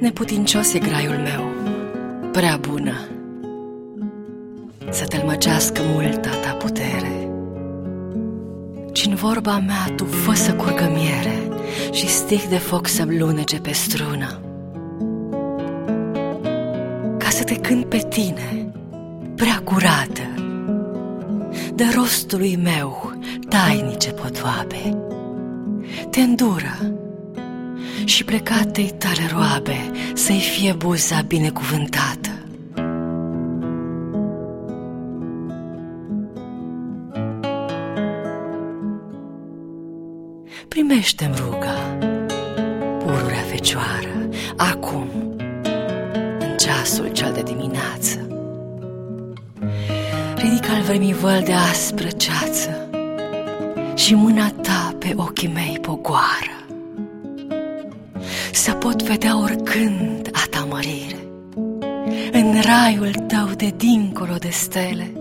Neputincios e graiul meu, prea bună. Să tălmăcească multa ta putere. Ci în vorba mea tu fă să curgă miere Și stih de foc să blunece pe strună. Ca să te cânt pe tine, prea curată De rostului meu tainice potoabe Te îndură și plecatei tale roabe Să-i fie buza binecuvântată Primește-mi ruga, pururea fecioară, acum, în ceasul cel de dimineață. Ridică al vremivăl de aspră ceață și mâna ta pe ochii mei pogoară. Să pot vedea oricând a ta mărire, în raiul tău de dincolo de stele,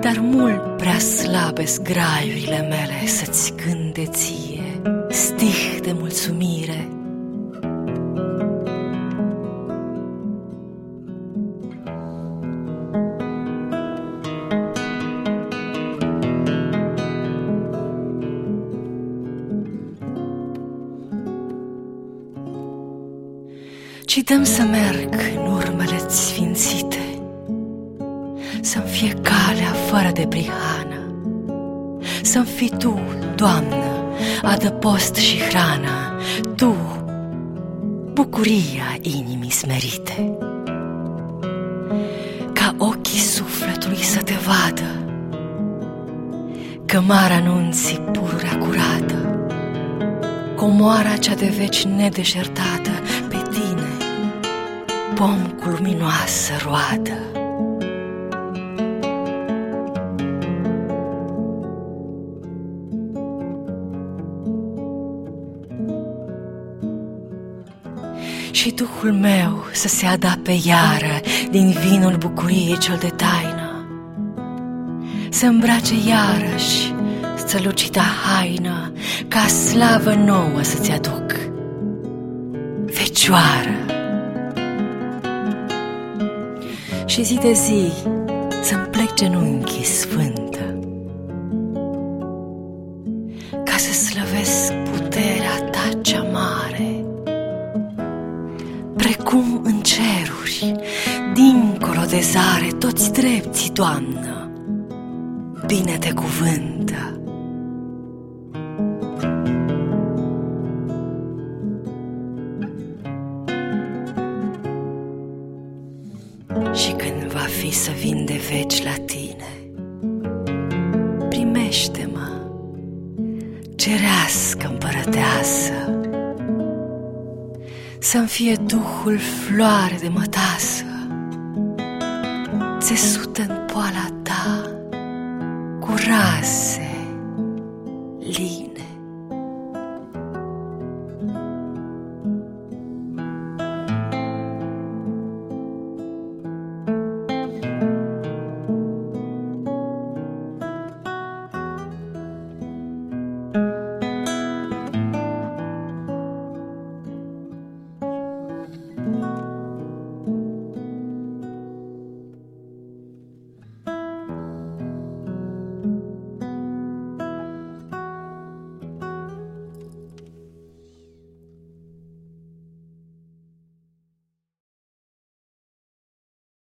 dar mult prea slabe graiurile mele Să-ți cânte ție stih de mulțumire Ci dăm să merg în urmele sfințite să-mi fie calea fără de prihană, Să-mi fii Tu, Doamnă, adăpost și hrană, Tu, bucuria inimii smerite. Ca ochii sufletului să te vadă, Cămara anunții pururea curată, Comoara cea de veci nedeșertată, Pe tine, pom cu luminoasă roadă. și Duhul meu să se adape iară din vinul bucuriei cel de taină, să îmbrace iarăși strălucita haină, ca slavă nouă să-ți aduc, fecioară. Și zi de zi să-mi plec genunchii sfântă, ca să slăvesc puterea ta cea mare, Precum în ceruri, dincolo de zare, toți drepți, Doamnă, bine te cuvântă. Fi să vin de veci la tine, primește-mă, cerească împărăteasă, să-mi fie Duhul floare de mătasă, țesută în poala ta, cu raze